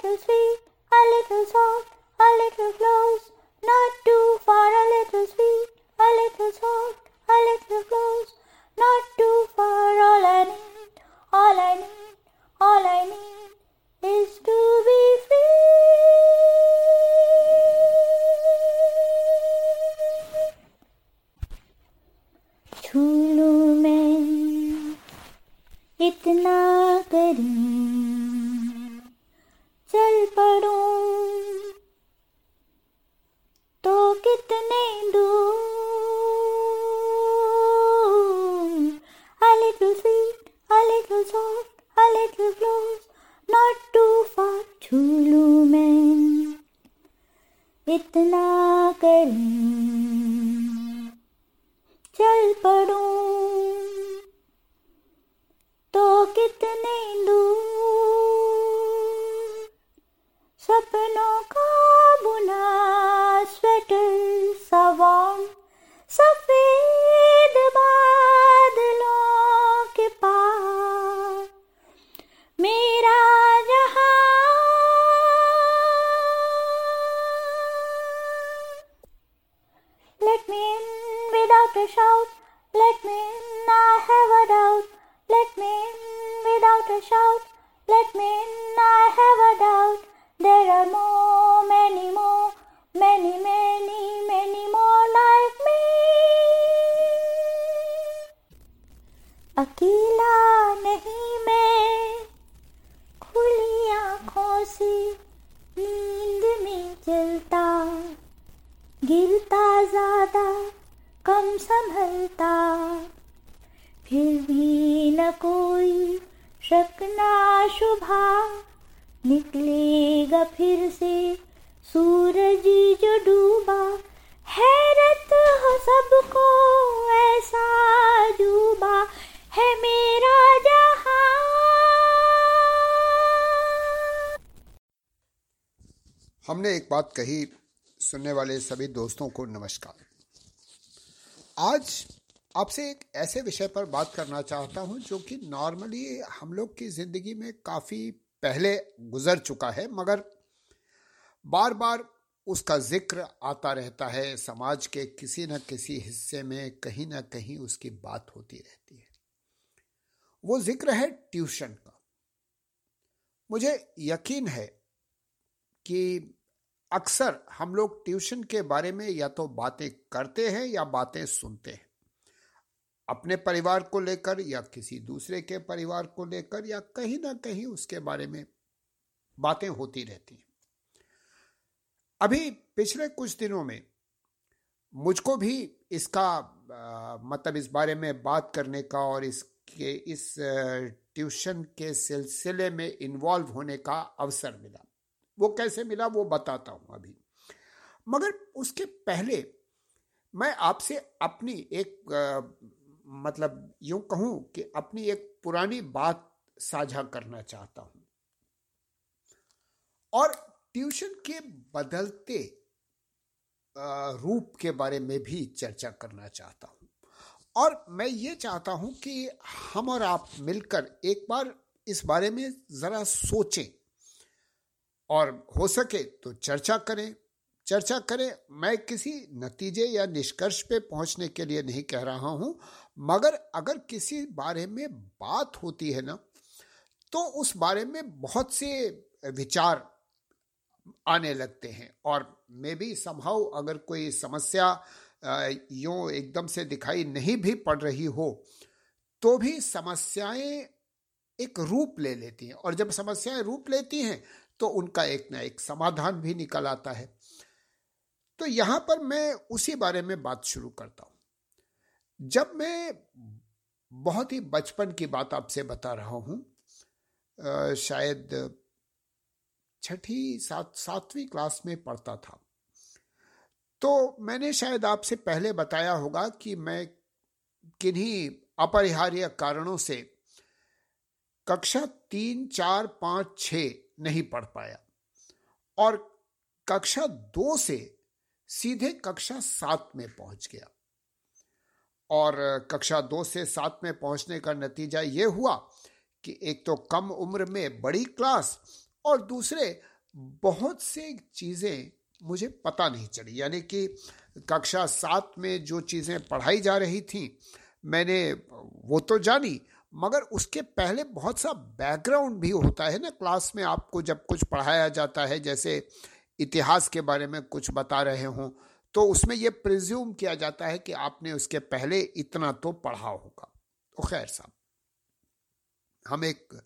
little sweet, a little soft, a little close, not too far, a little sweet, a little soft, a little close, not too far. All I need, all I need, all I need is to be free. छू लूं मैं इतना करूं चल पड़ूं तो कितने दूर A little sweet, a little soft, a little close, not too far लूँ मैं इतना करूँ चल पड़ूं तो कितने दूर सपनों का फिर भी न कोई शक ना शुभा निकलेगा फिर से सूरज जो डूबा। हैरत हो सबको ऐसा डूबा। है मेरा जहाँ। हमने एक बात कही सुनने वाले सभी दोस्तों को नमस्कार। आज आपसे एक ऐसे विषय पर बात करना चाहता हूँ, जो कि नॉर्मली हम लोग की ज़िंदगी में काफ़ी पहले गुजर चुका है, मगर बार बार उसका ज़िक्र आता रहता है, समाज के किसी न किसी हिस्से में कहीं ना कहीं उसकी बात होती रहती है। वो ज़िक्र है ट्यूशन का। मुझे यकीन है कि अक्सर हम लोग ट्यूशन के बारे में या तो बातें करते हैं या बातें सुनते हैं। अपने परिवार को लेकर या किसी दूसरे के परिवार को लेकर या कहीं ना कहीं उसके बारे में बातें होती रहती हैं। अभी पिछले कुछ दिनों में मुझको भी इसका आ, मतलब इस बारे में बात करने का और इसके इस ट्यूशन के सिलसिले में इन्वॉल्व होने का अवसर मिला। वो कैसे मिला वो बताता हूँ अभी। मगर उसके पहले मैं आपसे अपनी एक आ, मतलब यूँ कहूँ कि अपनी एक पुरानी बात साझा करना चाहता हूँ। और ट्यूशन के बदलते रूप के बारे में भी चर्चा करना चाहता हूँ। और मैं ये चाहता हूँ कि हम और आप मिलकर एक बार इस बारे में जरा सोचें। और हो सके तो चर्चा करें चर्चा करें। मैं किसी नतीजे या निष्कर्ष पे पहुँचने के लिए नहीं कह रहा हूँ, मगर अगर किसी बारे में बात होती है ना तो उस बारे में बहुत से विचार आने लगते हैं। और मे भी संभव अगर कोई समस्या यूँ एकदम से दिखाई नहीं भी पड़ रही हो तो भी समस्याएँ एक रूप ले लेती हैं। और जब समस्याएँ रूप लेती हैं तो उनका एक ना एक समाधान भी निकल आता है। तो यहाँ पर मैं उसी बारे में बात शुरू करता हूँ। जब मैं बहुत ही बचपन की बात आपसे बता रहा हूँ शायद छठी, सात, सातवीं क्लास में पढ़ता था तो मैंने शायद आपसे पहले बताया होगा कि मैं किन्हीं अपरिहार्य कारणों से कक्षा तीन, चार, पाँच छ नहीं पढ़ पाया और कक्षा दो से सीधे कक्षा सात में पहुँच गया। और कक्षा दो से सात में पहुँचने का नतीजा ये हुआ कि एक तो कम उम्र में बड़ी क्लास और दूसरे बहुत से चीज़ें मुझे पता नहीं चली। यानी कि कक्षा सात में जो चीज़ें पढ़ाई जा रही थी, मैंने, वो तो जानी, मगर उसके पहले बहुत सा बैकग्राउंड भी होता है ना क्लास में, आपको जब कुछ पढ़ाया जाता है, जैसे इतिहास के बारे में कुछ बता रहे हों तो उसमें यह प्रिज्यूम किया जाता है कि आपने उसके पहले इतना तो पढ़ा होगा। तो खैर साहब, हम एक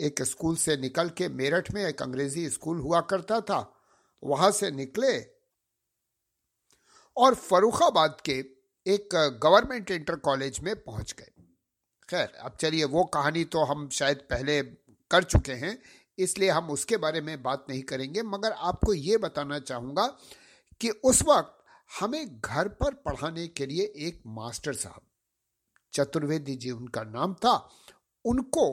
एक स्कूल से निकल के मेरठ में एक अंग्रेज़ी स्कूल हुआ करता था, वहाँ से निकले और फरुखाबाद के एक गवर्नमेंट इंटर कॉलेज में पहुँच गए। खैर, अब चलिए वो कहानी तो हम शायद पहले कर चुके हैं इसलिए हम उसके बारे में बात नहीं करेंगे, मगर आपको ये बताना चाहूँगा कि उस वक्त हमें घर पर पढ़ाने के लिए एक मास्टर साहब, चतुर्वेदी जी उनका नाम था, उनको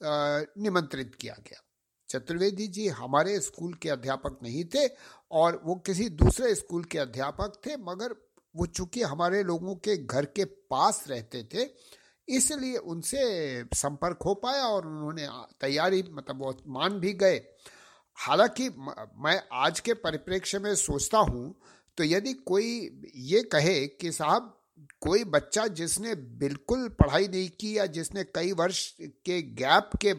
निमंत्रित किया गया। चतुर्वेदी जी हमारे स्कूल के अध्यापक नहीं थे और वो किसी दूसरे स्कूल के अध्यापक थे, मगर वो चूँकि हमारे लोगों के घर के पास रहते थे इसलिए उनसे संपर्क हो पाया और उन्होंने तैयारी मतलब वो मान भी गए। हालाँकि मैं आज के परिप्रेक्ष्य में सोचता हूँ तो यदि कोई ये कहे कि साहब, कोई बच्चा जिसने बिल्कुल पढ़ाई नहीं की या जिसने कई वर्ष के गैप के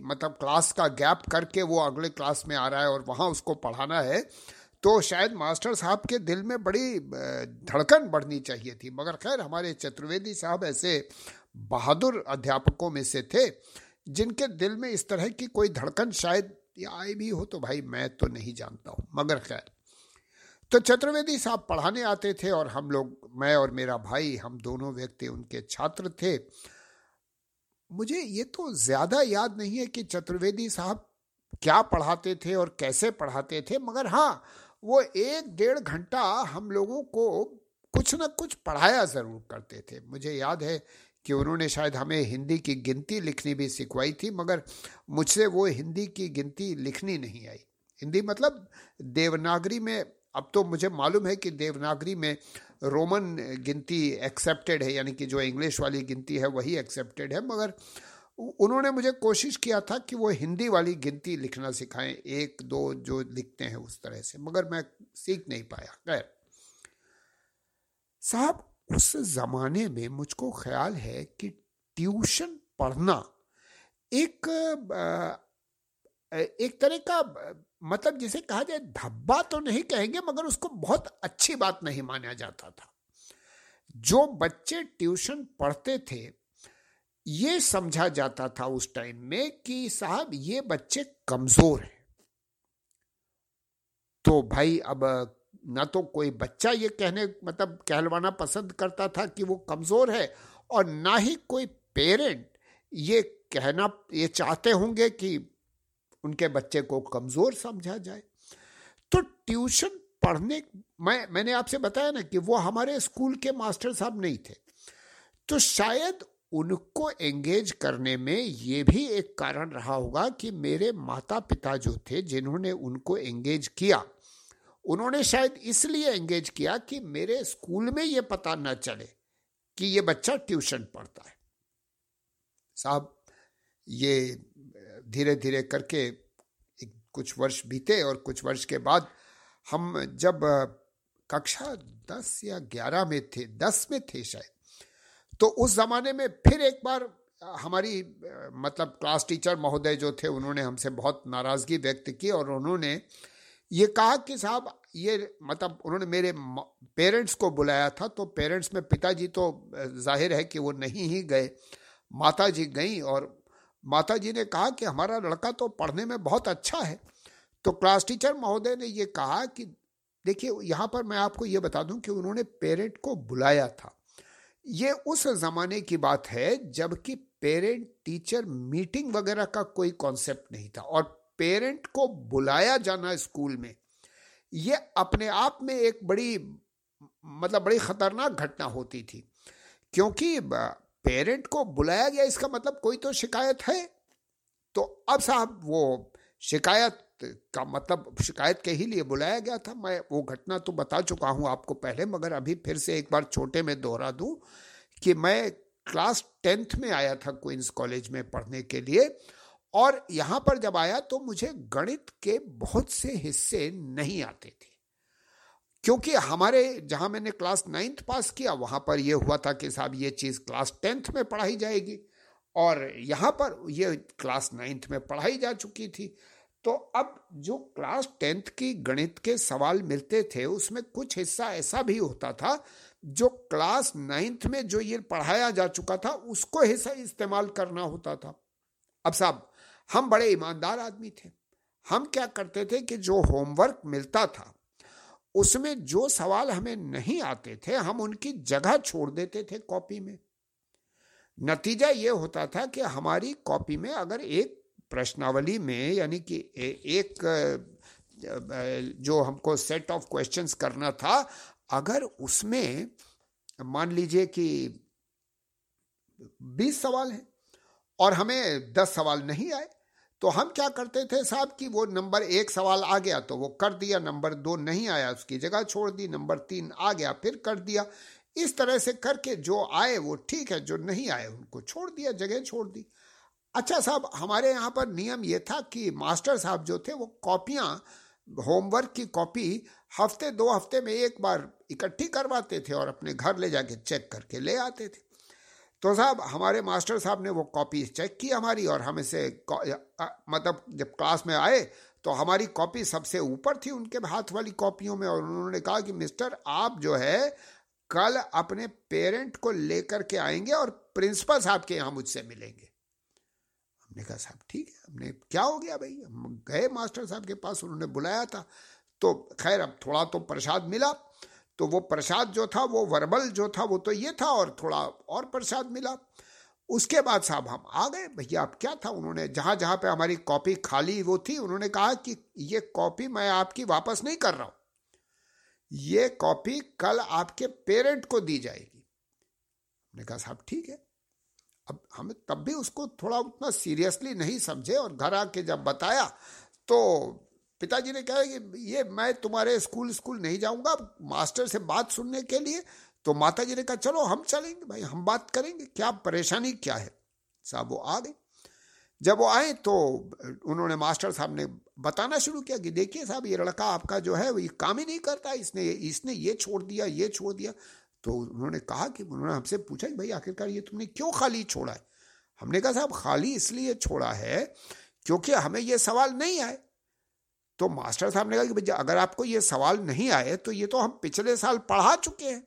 मतलब क्लास का गैप करके वो अगले क्लास में आ रहा है और वहाँ उसको पढ़ाना है तो शायद मास्टर साहब के दिल में बड़ी धड़कन बढ़नी चाहिए थी। मगर खैर, हमारे चतुर्वेदी साहब ऐसे बहादुर अध्यापकों में से थे, जिनके दिल में इस तरह की कोई धड़कन शायद आई भी हो तो भाई मैं तो नहीं जानता हूँ। मगर खैर तो चतुर्वेदी साहब पढ़ाने आते थे और हम लोग, मैं और मेरा भाई, हम दोनों व्यक्ति उनके छात्र थे। मुझे ये तो ज़्यादा याद नहीं है कि चतुर्वेदी साहब क्या पढ़ाते थे और कैसे पढ़ाते थे, मगर हाँ वो एक डेढ़ घंटा हम लोगों को कुछ न कुछ पढ़ाया ज़रूर करते थे। मुझे याद है कि उन्होंने शायद हमें हिंदी की गिनती लिखनी भी सिखवाई थी, मगर मुझसे वो हिंदी की गिनती लिखनी नहीं आई। हिंदी मतलब देवनागरी में, अब तो मुझे मालूम है कि देवनागरी में रोमन गिनती एक्सेप्टेड है, यानी कि जो इंग्लिश वाली गिनती है वही एक्सेप्टेड है, मगर उन्होंने मुझे कोशिश किया था कि वो हिंदी वाली गिनती लिखना सिखाएँ, एक, दो जो लिखते हैं उस तरह से, मगर मैं सीख नहीं पाया। खैर। साहब, उस जमाने में मुझको ख्याल है कि ट्यूशन पढ़ना एक एक तरह का मतलब जिसे कहा जाए धब्बा तो नहीं कहेंगे, मगर उसको बहुत अच्छी बात नहीं माना जाता था। जो बच्चे ट्यूशन पढ़ते थे ये समझा जाता था उस टाइम में कि साहब, ये बच्चे कमज़ोर हैं। तो भाई, अब, ना तो कोई बच्चा ये कहने मतलब कहलवाना पसंद करता था कि वो कमज़ोर है, और ना ही कोई पेरेंट ये कहना, ये चाहते होंगे कि उनके बच्चे को कमज़ोर समझा जाए। तो ट्यूशन पढ़ने, मैं, मैंने आपसे बताया ना कि वो हमारे स्कूल के मास्टर साहब नहीं थे। तो शायद उनको एंगेज करने में ये भी एक कारण रहा होगा कि मेरे माता पिता जो थे, जिन्होंने उनको एंगेज किया, उन्होंने शायद इसलिए एंगेज किया कि मेरे स्कूल में ये पता न चले कि ये बच्चा ट्यूशन पढ़ता है। साहब, ये धीरे धीरे करके कुछ वर्ष बीते और कुछ वर्ष के बाद हम जब कक्षा दस या ग्यारह में थे, दस में थे शायद तो उस ज़माने में फिर एक बार हमारी मतलब क्लास टीचर महोदय जो थे, उन्होंने हमसे बहुत नाराज़गी व्यक्त की और उन्होंने ये कहा कि साहब, ये मतलब उन्होंने मेरे पेरेंट्स को बुलाया था तो पेरेंट्स में पिताजी तो ज़ाहिर है कि वो नहीं ही गए। माता जी गई और माता जी ने कहा कि हमारा लड़का तो पढ़ने में बहुत अच्छा है। तो क्लास टीचर महोदय ने ये कहा कि, देखिए, यहाँ पर मैं आपको ये बता दूँ कि उन्होंने पेरेंट को बुलाया था। ये उस ज़माने की बात है जबकि पेरेंट टीचर मीटिंग वगैरह का कोई कॉन्सेप्ट नहीं था और पेरेंट को बुलाया जाना स्कूल में, ये अपने आप में एक बड़ी मतलब बड़ी खतरनाक घटना होती थी। क्योंकि पेरेंट को बुलाया गया इसका मतलब कोई तो शिकायत है। तो अब साहब वो शिकायत का मतलब शिकायत के ही लिए बुलाया गया था। मैं वो घटना तो बता चुका हूँ आपको पहले, मगर अभी फिर से एक बार छोटे में दोहरा दूँ कि मैं क्लास टेंथ में आया था क्वींस कॉलेज में पढ़ने के लिए और यहाँ पर जब आया तो मुझे गणित के बहुत से हिस्से नहीं आते थे। क्योंकि हमारे, जहाँ मैंने क्लास नाइन्थ पास किया, वहाँ पर यह हुआ था कि साहब ये चीज़ क्लास टेंथ में पढ़ाई जाएगी और यहाँ पर ये क्लास नाइन्थ में पढ़ाई जा चुकी थी। तो अब जो क्लास टेंथ की गणित के सवाल मिलते थे, उसमें कुछ हिस्सा ऐसा भी होता था, जो क्लास नाइन्थ में जो ये पढ़ाया जा चुका था, उसको हिस्सा इस्तेमाल करना होता था। अब साहब, हम बड़े ईमानदार आदमी थे। हम क्या करते थे कि जो होमवर्क मिलता था, उसमें जो सवाल हमें नहीं आते थे, हम उनकी जगह छोड़ देते थे कॉपी में। नतीजा ये होता था कि हमारी कॉपी में अगर एक प्रश्नावली में यानी कि एक जो हमको सेट ऑफ़ क्वेश्चंस करना था, अगर उसमें मान लीजिए कि 20 सवाल हैं और हमें 10 सवाल नहीं आए तो हम क्या करते थे साहब कि वो नंबर एक सवाल आ गया तो वो कर दिया, नंबर दो नहीं आया उसकी जगह छोड़ दी, नंबर तीन आ गया फिर कर दिया। इस तरह से करके जो आए वो ठीक है, जो नहीं आए उनको छोड़ दिया, जगह छोड़ दी। अच्छा साहब, हमारे यहाँ पर नियम ये था कि मास्टर साहब जो थे, वो कॉपियाँ, होमवर्क की कॉपी हफ़्ते, दो हफ़्ते में एक बार इकट्ठी करवाते थे और अपने घर ले जाके चेक करके ले आते थे। तो साहब, हमारे मास्टर साहब ने वो कॉपी चेक की हमारी और हम इसे मतलब जब क्लास में आए तो हमारी कॉपी सबसे ऊपर थी उनके हाथ वाली कॉपियों में और उन्होंने कहा कि, मिस्टर, आप जो है, कल अपने पेरेंट को लेकर के आएँगे और प्रिंसिपल साहब के यहाँ मुझसे मिलेंगे। हमने कहा, साहब, ठीक है, हमने, क्या हो गया भाई? हम गए मास्टर साहब के पास, उन्होंने बुलाया था। तो खैर, अब थोड़ा तो प्रसाद मिला। तो वो प्रसाद जो था, वो वर्बल जो था, वो तो ये था और थोड़ा और प्रसाद मिला। उसके बाद साहब, हम आ गए। भैया, अब क्या था? उन्होंने, जहाँ जहाँ पे हमारी कॉपी खाली वो थी, उन्होंने कहा कि ये कॉपी मैं आपकी वापस नहीं कर रहा हूँ। ये कॉपी कल आपके पेरेंट को दी जाएगी। हमने कहा, साहब, ठीक है। अब हम तब भी उसको थोड़ा उतना सीरियसली नहीं समझे और घर आके जब बताया तो पिताजी ने कहा कि ये मैं तुम्हारे स्कूल स्कूल नहीं जाऊँगा, मास्टर से बात सुनने के लिए। तो माता जी ने कहा, चलो हम चलेंगे भाई, हम बात करेंगे, क्या परेशानी क्या है? साहब वो आ गए। जब वो आए तो उन्होंने मास्टर साहब ने बताना शुरू किया कि देखिए साहब, ये लड़का आपका जो है, वो ये काम ही नहीं करता, इसने इसने ये छोड़ दिया, ये छोड़ दिया। तो उन्होंने कहा कि, उन्होंने हमसे पूछा कि, भाई, आखिरकार ये तुमने क्यों खाली छोड़ा है? हमने कहा, साहब, खाली इसलिए छोड़ा है क्योंकि हमें ये सवाल नहीं आए। तो मास्टर साहब ने कहा कि भैया अगर आपको ये सवाल नहीं आए तो ये तो हम पिछले साल पढ़ा चुके हैं।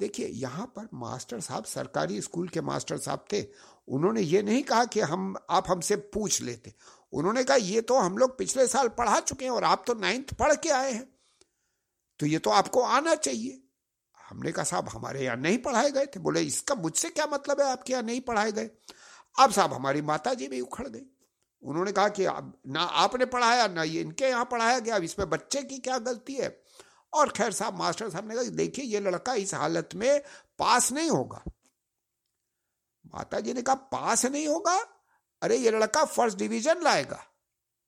देखिए, यहाँ पर मास्टर साहब, सरकारी स्कूल के मास्टर साहब थे, उन्होंने ये नहीं कहा कि हम, आप हमसे पूछ लेते। उन्होंने कहा, ये तो हम लोग पिछले साल पढ़ा चुके हैं और आप तो नाइन्थ पढ़ के आए हैं। तो ये तो आपको आना चाहिए। हमने कहा साहब हमारे यहाँ नहीं पढ़ाए गए थे। बोले, इसका मुझसे क्या मतलब है आपके यहाँ नहीं पढ़ाए गए? अब साहब हमारी माता जी भी उखड़ गई। उन्होंने कहा कि ना आपने पढ़ाया, ना ये इनके यहाँ पढ़ाया गया, अब इसमें बच्चे की क्या गलती है? और खैर साहब, मास्टर साहब ने कहा, देखिए, ये लड़का इस हालत में पास नहीं होगा। माता जी ने कहा, पास नहीं होगा? अरे, ये लड़का फ़र्स्ट डिवीज़न लाएगा।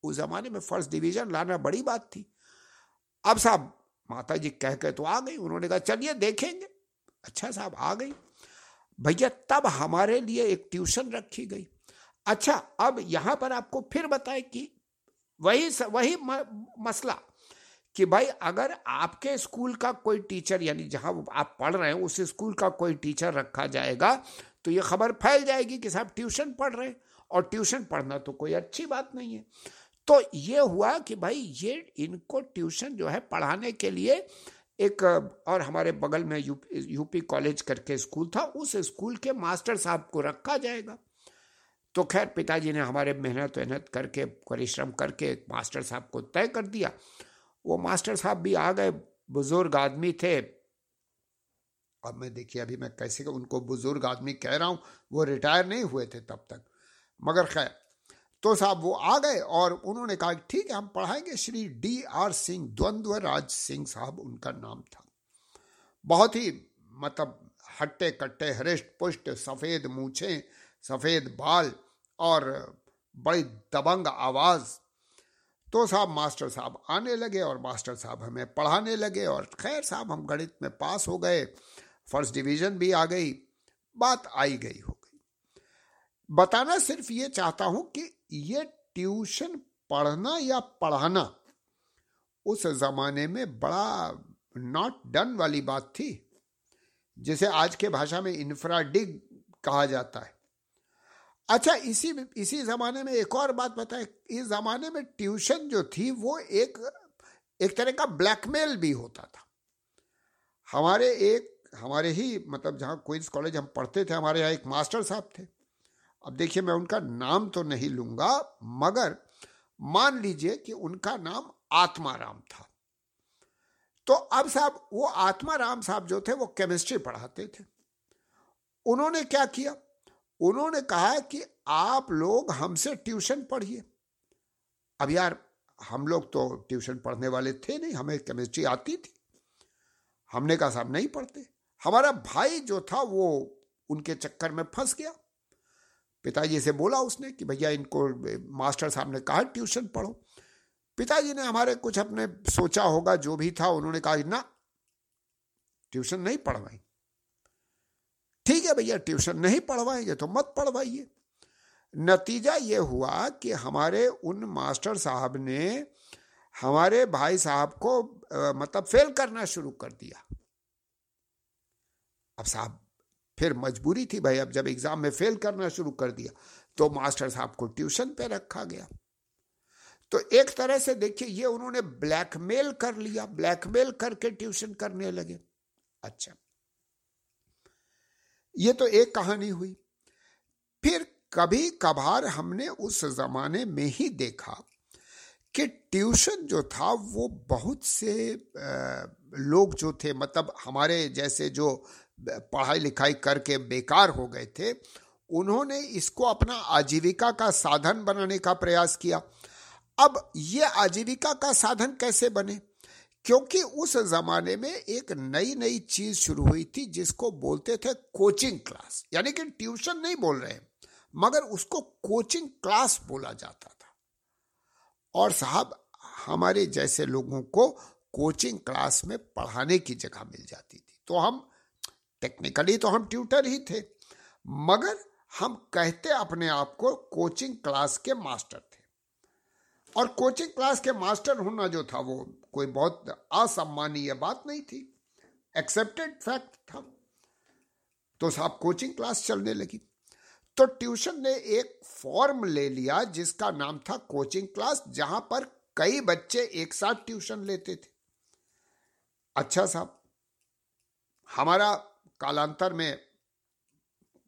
उस जमाने में फ़र्स्ट डिवीज़न लाना बड़ी बात थी। अब साहब माता जी कह के तो आ गई। उन्होंने कहा, चलिए देखेंगे। अच्छा साहब, आ गई। भैया, तब हमारे लिए एक ट्यूशन रखी गई। अच्छा अब यहाँ पर आपको फिर बताए कि वही वही मसला कि भाई, अगर आपके स्कूल का कोई टीचर, यानी जहाँ आप पढ़ रहे हैं, उस स्कूल का कोई टीचर रखा जाएगा तो ये खबर फैल जाएगी कि साहब ट्यूशन पढ़ रहे हैं। और ट्यूशन पढ़ना तो कोई अच्छी बात नहीं है। तो ये हुआ कि भाई ये इनको ट्यूशन जो है पढ़ाने के लिए एक और हमारे बगल में यूपी, यूपी कॉलेज करके स्कूल था उस स्कूल के मास्टर साहब को रखा जाएगा। तो खैर पिताजी ने हमारे मेहनत वहनत करके परिश्रम करके एक मास्टर साहब को तय कर दिया। वो मास्टर साहब भी आ गए बुज़ुर्ग आदमी थे। अब मैं देखिए अभी मैं कैसे उनको बुज़ुर्ग आदमी कह रहा हूँ वो रिटायर नहीं हुए थे तब तक। मगर खैर तो साहब वो आ गए और उन्होंने कहा ठीक है, हम पढ़ाएँगे। श्री डी आर सिंह द्वंद्व राज सिंह साहब उनका नाम था। बहुत ही मतलब हट्टे कट्टे, हृष्ट पुष्ट, सफ़ेद मूछे, सफ़ेद बाल और बड़ी दबंग आवाज़। तो साहब मास्टर साहब आने लगे और मास्टर साहब हमें पढ़ाने लगे और खैर साहब हम गणित में पास हो गए, फ़र्स्ट डिवीज़न भी आ गई, बात आई गई हो गई। बताना सिर्फ़ ये चाहता हूँ कि ये ट्यूशन पढ़ना या पढ़ाना, उस जमाने में बड़ा नॉट डन वाली बात थी, जिसे आज के भाषा में इंफ्राडिग कहा जाता है। अच्छा इसी इसी जमाने में एक और बात बताए। इस जमाने में ट्यूशन जो थी, वो एक एक तरह का ब्लैकमेल भी होता था। हमारे एक, हमारे ही मतलब जहाँ क्वींस कॉलेज हम पढ़ते थे, हमारे यहाँ एक मास्टर साहब थे। अब देखिए, मैं उनका नाम तो नहीं लूँगा, मगर मान लीजिए कि उनका नाम आत्माराम था। तो अब साहब, वो आत्माराम साहब जो थे, वो केमिस्ट्री पढ़ाते थे। उन्होंने क्या किया? उन्होंने कहा कि आप लोग हमसे ट्यूशन पढ़िए। अब यार, हम लोग तो ट्यूशन पढ़ने वाले थे नहीं, हमें केमिस्ट्री आती थी। हमने कहा, साहब, नहीं पढ़ते। हमारा भाई जो था, वो उनके चक्कर में फंस गया। पिताजी से बोला उसने कि भैया इनको मास्टर साहब ने कहा, ट्यूशन पढ़ो। पिताजी ने हमारे कुछ अपने सोचा होगा, जो भी था, उन्होंने कहा ना ट्यूशन नहीं पढ़वाई। ठीक है भैया, ट्यूशन नहीं पढ़वाएँगे तो मत पढ़वाइए। नतीजा ये हुआ कि हमारे उन मास्टर साहब ने हमारे भाई साहब को मतलब फेल करना शुरू कर दिया। अब साहब फिर मजबूरी थी भाई, अब जब एग्ज़ाम में फेल करना शुरू कर दिया तो मास्टर साहब को ट्यूशन पे रखा गया। तो एक तरह से देखिए, ये उन्होंने ब्लैकमेल कर लिया, ब्लैकमेल करके ट्यूशन करने लगे। अच्छा। ये तो एक कहानी हुई। फिर कभी कभार हमने उस जमाने में ही देखा कि ट्यूशन जो था, वो बहुत से लोग जो थे मतलब हमारे जैसे जो पढ़ाई लिखाई करके बेकार हो गए थे, उन्होंने इसको अपना आजीविका का साधन बनाने का प्रयास किया। अब ये आजीविका का साधन कैसे बने? क्योंकि उस जमाने में एक नई नई चीज़ शुरू हुई थी, जिसको बोलते थे कोचिंग क्लास। यानी कि ट्यूशन नहीं बोल रहे मगर उसको कोचिंग क्लास बोला जाता था। और साहब, हमारे जैसे लोगों को कोचिंग क्लास में पढ़ाने की जगह मिल जाती थी। तो हम टेक्निकली तो हम ट्यूटर ही थे, मगर हम कहते अपने आप को कोचिंग क्लास के मास्टर थे। और कोचिंग क्लास के मास्टर होना जो था वो कोई बहुत असम्मानीय बात नहीं थी एक्सेप्टेड फैक्ट था। तो साहब कोचिंग क्लास चलने लगी। तो ट्यूशन ने एक फॉर्म ले लिया जिसका नाम था कोचिंग क्लास जहाँ पर कई बच्चे एक साथ ट्यूशन लेते थे। अच्छा साहब, हमारा कालांतर में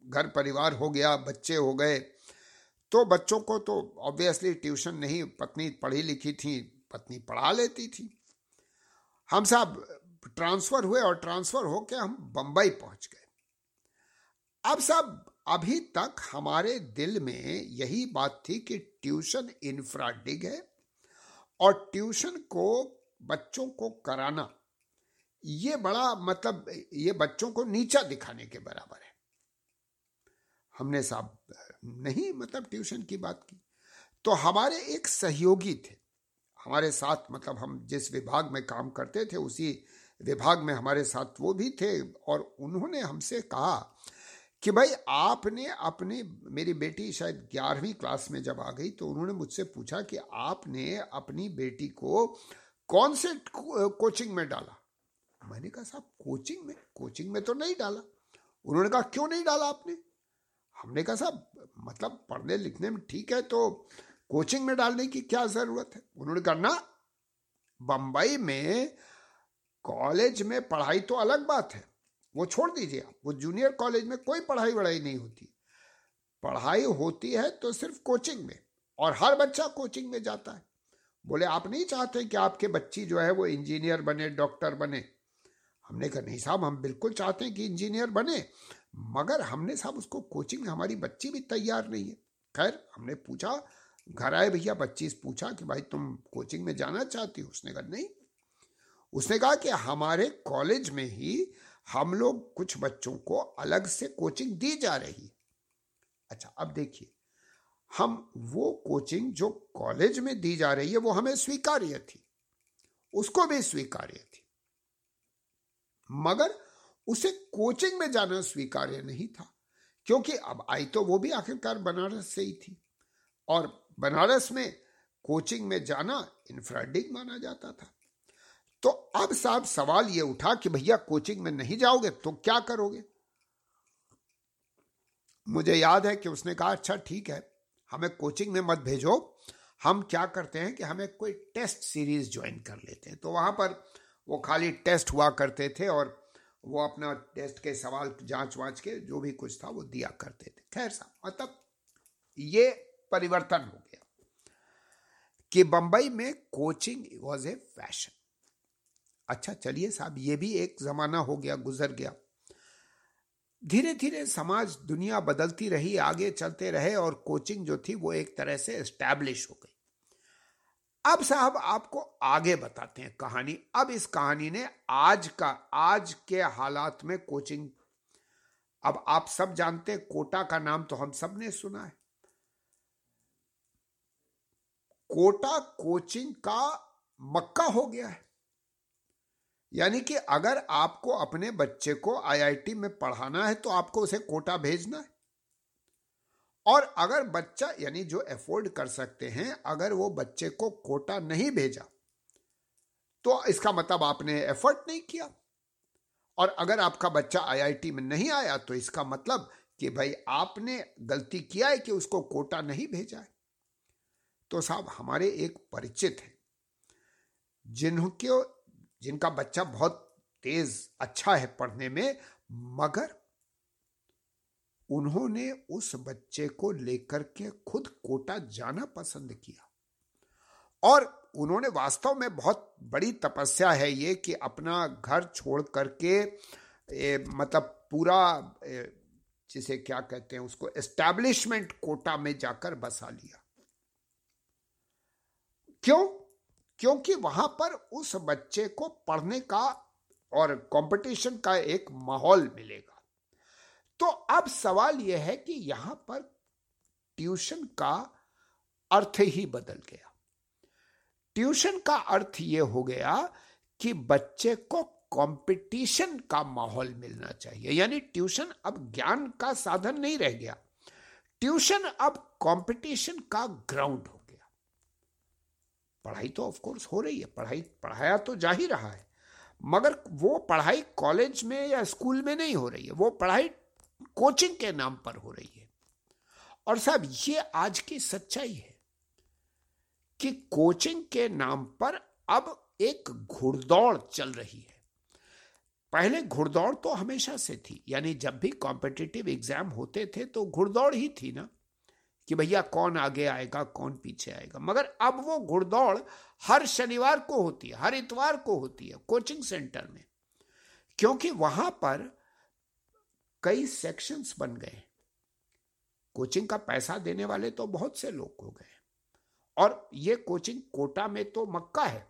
घर परिवार हो गया, बच्चे हो गए तो बच्चों को तो ऑब्वियसली ट्यूशन नहीं, पत्नी पढ़ी लिखी थी, पत्नी पढ़ा लेती थी। हम साहब ट्रांसफ़र हुए और ट्रांसफ़र होके हम बंबई पहुँच गए। अब साहब अभी तक हमारे दिल में यही बात थी कि ट्यूशन इंफ्राडिग है और ट्यूशन को बच्चों को कराना ये बड़ा मतलब ये बच्चों को नीचा दिखाने के बराबर है। हमने साहब, नहीं मतलब ट्यूशन की बात की। तो हमारे एक सहयोगी थे। हमारे साथ मतलब हम जिस विभाग में काम करते थे, उसी विभाग में हमारे साथ वो भी थे और उन्होंने हमसे कहा कि भाई, आपने अपने, मेरी बेटी शायद ग्यारहवीं क्लास में जब आ गई तो उन्होंने मुझसे पूछा कि आपने अपनी बेटी को कौन से कोचिंग में डाला? मैंने कहा, साहब कोचिंग में कोचिंग में तो नहीं डाला। उन्होंने कहा, क्यों नहीं डाला आपने? हमने कहा, साहब मतलब पढ़ने लिखने में ठीक है तो कोचिंग में डालने की क्या ज़रूरत है? उन्होंने कहा, ना, बंबई में कॉलेज में पढ़ाई तो अलग बात है। वो छोड़ दीजिए आप। वो जूनियर कॉलेज में कोई पढ़ाई वढ़ाई नहीं होती। पढ़ाई होती है तो सिर्फ़ कोचिंग में, और हर बच्चा कोचिंग में जाता है। बोले, आप नहीं चाहते कि आपके बच्ची जो है वो इंजीनियर बने डॉक्टर बने? हमने कहा, नहीं साहब, हम बिल्कुल चाहते हैं कि इंजीनियर बने, मगर हमने साहब उसको कोचिंग हमारी बच्ची भी तैयार नहीं है। खैर, हमने पूछा, घर आए भैया, बच्ची से पूछा कि भाई तुम कोचिंग में जाना चाहती हो? उसने कहा, नहीं। उसने कहा कि, हमारे कॉलेज में ही हम लोग कुछ बच्चों को अलग से कोचिंग दी जा रही है। अच्छा अब देखिए, हम वो कोचिंग जो कॉलेज में दी जा रही है, वो हमें स्वीकार्य थी। उसको भी स्वीकार्य थी। मगर उसे कोचिंग में जाना स्वीकार्य नहीं था, क्योंकि अब आई तो वो भी आखिरकार बनारस से ही थी। और बनारस में कोचिंग में जाना इंफ्राडिग माना जाता था। तो अब साहब सवाल ये उठा कि भैया कोचिंग में नहीं जाओगे तो क्या करोगे? मुझे याद है कि उसने कहा अच्छा ठीक है, हमें कोचिंग में मत भेजो। हम क्या करते हैं कि हमें कोई टेस्ट सीरीज़ ज्वाइन कर लेते हैं। तो वहाँ पर वो खाली टेस्ट हुआ करते थे और वो अपना टेस्ट के सवाल जाँच वाँच के जो भी कुछ था वो दिया करते थे। खैर साहब मतलब ये परिवर्तन हो गया कि बंबई में कोचिंग वॉज़ ए फ़ैशन अच्छा चलिए साहब, ये भी एक जमाना हो गया, गुजर गया। धीरे धीरे समाज, दुनिया बदलती रही, आगे चलते रहे और कोचिंग जो थी वो एक तरह से एस्टैब्लिश हो गई। अब साहब आपको आगे बताते हैं कहानी। अब इस कहानी ने आज का, आज के हालात में कोचिंग। अब आप सब जानते हैं कोटा का नाम तो हम सबने सुना है। कोटा कोचिंग का मक्का हो गया है। यानी कि अगर आपको अपने बच्चे को आईआईटी में पढ़ाना है तो आपको उसे कोटा भेजना है। और अगर बच्चा यानी जो अफोर्ड कर सकते हैं, अगर वो बच्चे को कोटा नहीं भेजा तो इसका मतलब आपने एफर्ट नहीं किया। और अगर आपका बच्चा आईआईटी में नहीं आया तो इसका मतलब कि भाई आपने गलती किया है कि उसको कोटा नहीं भेजा है। तो साहब, हमारे एक परिचित है जिनके जिनका बच्चा बहुत तेज अच्छा है पढ़ने में, मगर उन्होंने उस बच्चे को लेकर के खुद कोटा जाना पसंद किया। और उन्होंने वास्तव में बहुत बड़ी तपस्या है ये कि अपना घर छोड़ करके ए, मतलब पूरा ए, जिसे क्या कहते हैं उसको एस्टैब्लिशमेंट कोटा में जाकर बसा लिया। क्यों? क्योंकि वहाँ पर उस बच्चे को पढ़ने का और कंपटीशन का एक माहौल मिलेगा। तो अब सवाल यह है कि यहाँ पर ट्यूशन का अर्थ ही बदल गया। ट्यूशन का अर्थ यह हो गया कि बच्चे को कंपटीशन का माहौल मिलना चाहिए। यानी ट्यूशन अब ज्ञान का साधन नहीं रह गया। ट्यूशन अब कंपटीशन का ग्राउंड हो गया। पढ़ाई तो ऑफ़ कोर्स हो रही है। पढ़ाई, पढ़ाया तो जा ही रहा है। मगर वो पढ़ाई कॉलेज में या स्कूल में नहीं हो रही है। वो पढ़ाई कोचिंग के नाम पर हो रही है। और साहब, ये आज की सच्चाई है कि कोचिंग के नाम पर अब एक घुड़दौड़ चल रही है। पहले घुड़दौड़ तो हमेशा से थी, यानी जब भी कॉम्पिटिटिव एग्ज़ाम होते थे तो घुड़दौड़ ही थी ना, कि भैया कौन आगे आएगा, कौन पीछे आएगा। मगर अब वो घुड़दौड़ हर शनिवार को होती है, हर इतवार को होती है कोचिंग सेंटर में, क्योंकि वहाँ पर कई सेक्शंस बन गए। कोचिंग का पैसा देने वाले तो बहुत से लोग हो गए। और ये कोचिंग कोटा में तो मक्का है।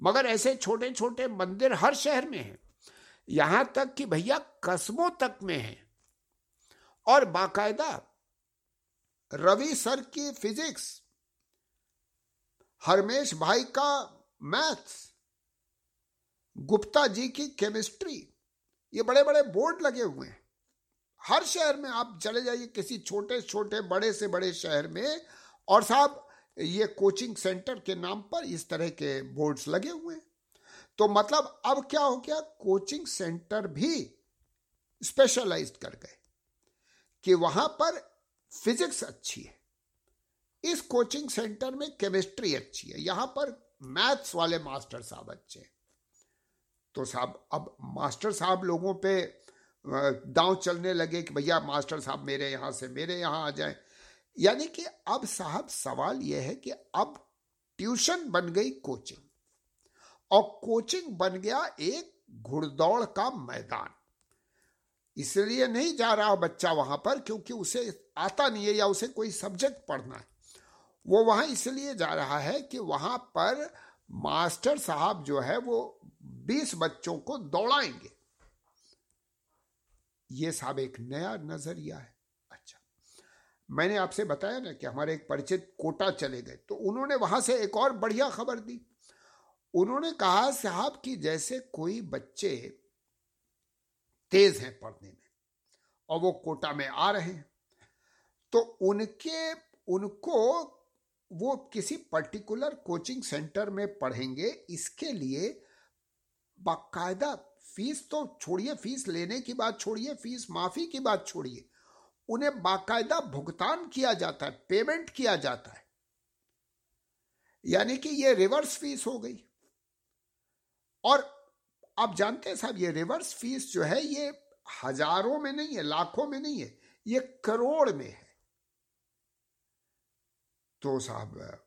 मगर ऐसे छोटे छोटे मंदिर हर शहर में हैं। यहाँ तक कि भैया कस्बों तक में है। और बाकायदा रवि सर की फिजिक्स हरमेश भाई का मैथ्स गुप्ता जी की केमिस्ट्री ये बड़े बड़े बोर्ड लगे हुए हैं। हर शहर में आप चले जाइए किसी छोटे छोटे, बड़े से बड़े शहर में, और साहब, ये कोचिंग सेंटर के नाम पर इस तरह के बोर्ड्स लगे हुए हैं। तो मतलब अब क्या हो गया? कोचिंग सेंटर भी स्पेशलाइज्ड कर गए कि वहाँ पर फिजिक्स अच्छी है। इस कोचिंग सेंटर में केमिस्ट्री अच्छी है। यहाँ पर मैथ्स वाले मास्टर साहब अच्छे हैं। तो साहब, अब मास्टर साहब लोगों पे दांव चलने लगे कि भैया मास्टर साहब मेरे यहाँ से मेरे यहाँ आ जाए। यानी कि अब साहब, सवाल यह है कि अब ट्यूशन बन गई कोचिंग और कोचिंग बन गया एक घुड़दौड़ का मैदान। इसलिए नहीं जा रहा बच्चा वहाँ पर क्योंकि उसे आता नहीं है या उसे कोई सब्जेक्ट पढ़ना है। वो वहाँ इसलिए जा रहा है कि वहाँ पर मास्टर साहब जो है वो बीस बच्चों को दौड़ाएँगे। ये साहब एक नया नज़रिया है। अच्छा मैंने आपसे बताया ना कि हमारे एक परिचित कोटा चले गए तो उन्होंने वहाँ से एक और बढ़िया खबर दी। उन्होंने कहा, साहब कि जैसे कोई बच्चे तेज हैं पढ़ने में और वो कोटा में आ रहे हैं तो उनके, उनको वो किसी पर्टिकुलर कोचिंग सेंटर में पढ़ेंगे, इसके लिए बाकायदा फ़ीस तो छोड़िए, फ़ीस लेने की बात छोड़िए, फ़ीस माफ़ी की बात छोड़िए। उन्हें बाकायदा भुगतान किया जाता है, पेमेंट किया जाता है। यानी कि ये रिवर्स फ़ीस हो गई। और आप जानते हैं साहब, ये रिवर्स फ़ीस जो है, ये हज़ारों में नहीं है, लाखों में नहीं है, ये करोड़ में है। तो साहब,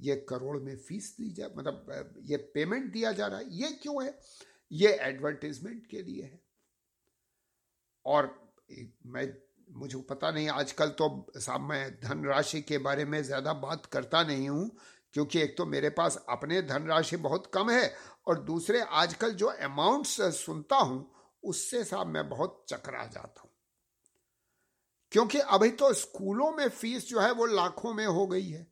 ये करोड़ में फ़ीस दी जाए मतलब ये पेमेंट दिया जा रहा है। ये क्यों है? ये एडवर्टीजमेंट के लिए है। और मैं, मुझे पता नहीं, आजकल तो साहब मैं धनराशि के बारे में ज़्यादा बात करता नहीं हूँ, क्योंकि एक तो मेरे पास अपने धनराशि बहुत कम है, और दूसरे आजकल जो अमाउंट्स सुनता हूँ, उससे साहब मैं बहुत चकरा जाता हूँ। क्योंकि अभी तो स्कूलों में फ़ीस जो है, वो लाखों में हो गई है।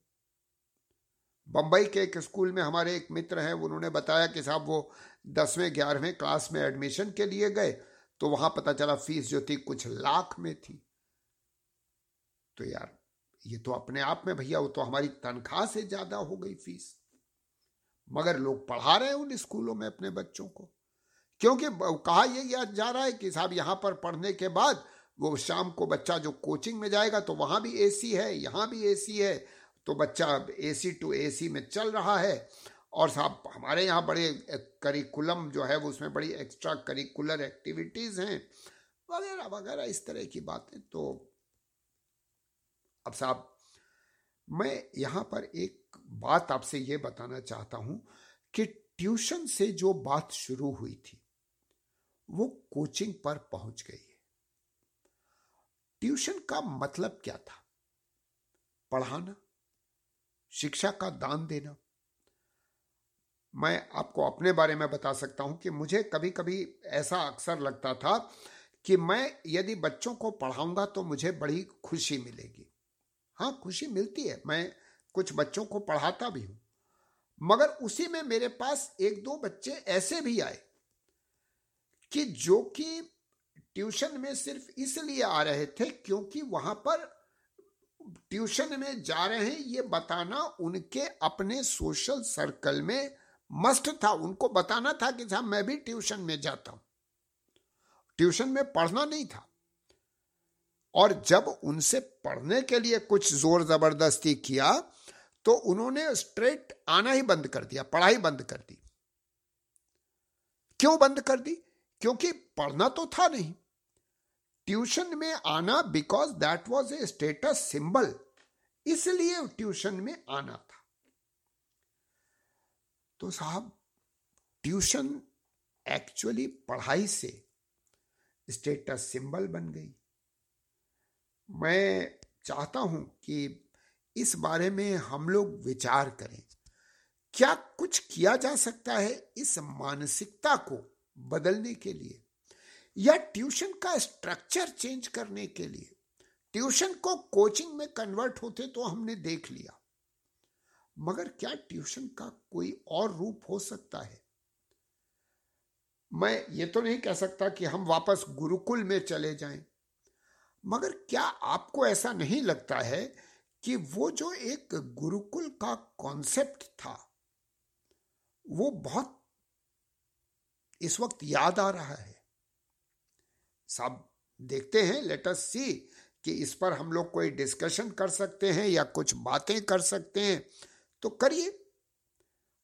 बम्बई के एक स्कूल में हमारे एक मित्र हैं, उन्होंने बताया कि साहब वो दसवें, ग्यारहवें क्लास में एडमिशन के लिए गए तो वहाँ पता चला फ़ीस जो थी कुछ लाख में थी। तो यार, ये तो अपने आप में भैया, वो तो हमारी तनख्वाह से ज़्यादा हो गई फ़ीस। मगर लोग पढ़ा रहे हैं उन स्कूलों में अपने बच्चों को। क्योंकि कहा यह जा रहा है कि साहब, यहाँ पर पढ़ने के बाद वो शाम को बच्चा जो कोचिंग में जाएगा तो वहाँ भी एसी है, यहाँ भी एसी है तो बच्चा एसी टू एसी में चल रहा है। और साहब हमारे यहाँ बड़े करिकुलम जो है वो उसमें बड़ी एक्स्ट्रा करिकुलर एक्टिविटीज़ हैं, वगैरह वगैरह, इस तरह की बातें। तो अब साहब, मैं यहाँ पर एक बात आपसे ये बताना चाहता हूँ कि ट्यूशन से जो बात शुरू हुई थी, वो कोचिंग पर पहुँच गई है। ट्यूशन का मतलब क्या था? पढ़ाना, शिक्षा का दान देना मैं आपको अपने बारे में बता सकता हूँ कि मुझे कभी कभी ऐसा अक्सर लगता था कि मैं यदि बच्चों को पढ़ाऊँगा तो मुझे बड़ी खुशी मिलेगी। हाँ खुशी मिलती है। मैं कुछ बच्चों को पढ़ाता भी हूँ। मगर उसी में मेरे पास एक दो बच्चे ऐसे भी आए कि जो कि ट्यूशन में सिर्फ़ इसलिए आ रहे थे क्योंकि वहाँ पर ट्यूशन में जा रहे हैं ये बताना उनके अपने सोशल सर्कल में मस्ट था, उनको बताना था कि साहब, मैं भी ट्यूशन में जाता हूँ। ट्यूशन में पढ़ना नहीं था। और जब उनसे पढ़ने के लिए कुछ ज़ोर ज़बरदस्ती किया तो उन्होंने स्ट्रेट आना ही बंद कर दिया, पढ़ाई बंद कर दी। क्यों बंद कर दी? क्योंकि पढ़ना तो था नहीं। ट्यूशन में आना because that was a status symbol इसलिए ट्यूशन में आना तो साहब, ट्यूशन एक्चुअली पढ़ाई से स्टेटस सिंबल बन गई। मैं चाहता हूँ कि इस बारे में हम लोग विचार करें, क्या कुछ किया जा सकता है इस मानसिकता को बदलने के लिए या ट्यूशन का स्ट्रक्चर चेंज करने के लिए? ट्यूशन को कोचिंग में कन्वर्ट होते तो हमने देख लिया। मगर क्या ट्यूशन का कोई और रूप हो सकता है? मैं ये तो नहीं कह सकता कि हम वापस गुरुकुल में चले जाएँ, मगर क्या आपको ऐसा नहीं लगता है कि वो जो एक गुरुकुल का कॉन्सेप्ट था, वो बहुत इस वक्त याद आ रहा है? सब देखते हैं लेटस सी कि इस पर हम लोग कोई डिस्कशन कर सकते हैं या कुछ बातें कर सकते हैं। तो करिए।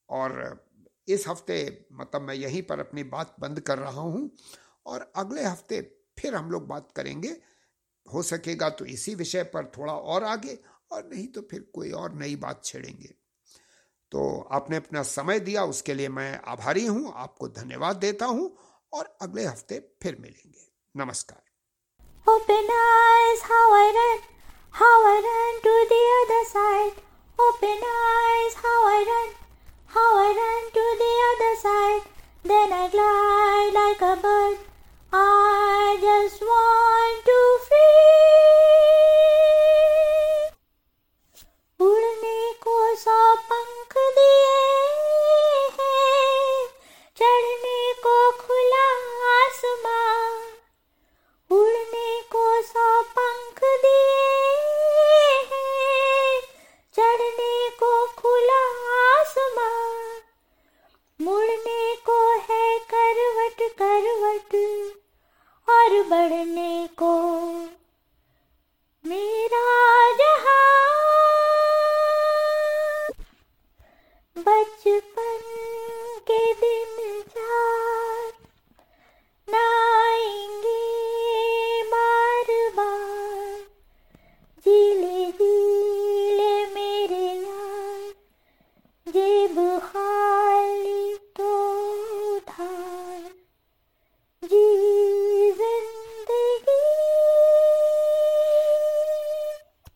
और इस हफ़्ते मतलब मैं यहीं पर अपनी बात बंद कर रहा हूँ और अगले हफ़्ते फिर हम लोग बात करेंगे। हो सकेगा तो इसी विषय पर थोड़ा और आगे और नहीं तो फिर कोई और नई बात छेड़ेंगे। तो आपने अपना समय दिया उसके लिए मैं आभारी हूँ आपको धन्यवाद देता हूँ और अगले हफ़्ते फिर मिलेंगे। नमस्कार। Open eyes, how I ran, how I ran to the other side. Open eyes, how I run, how I run to the other side. Then I glide like a bird. I just want to free. Udne ko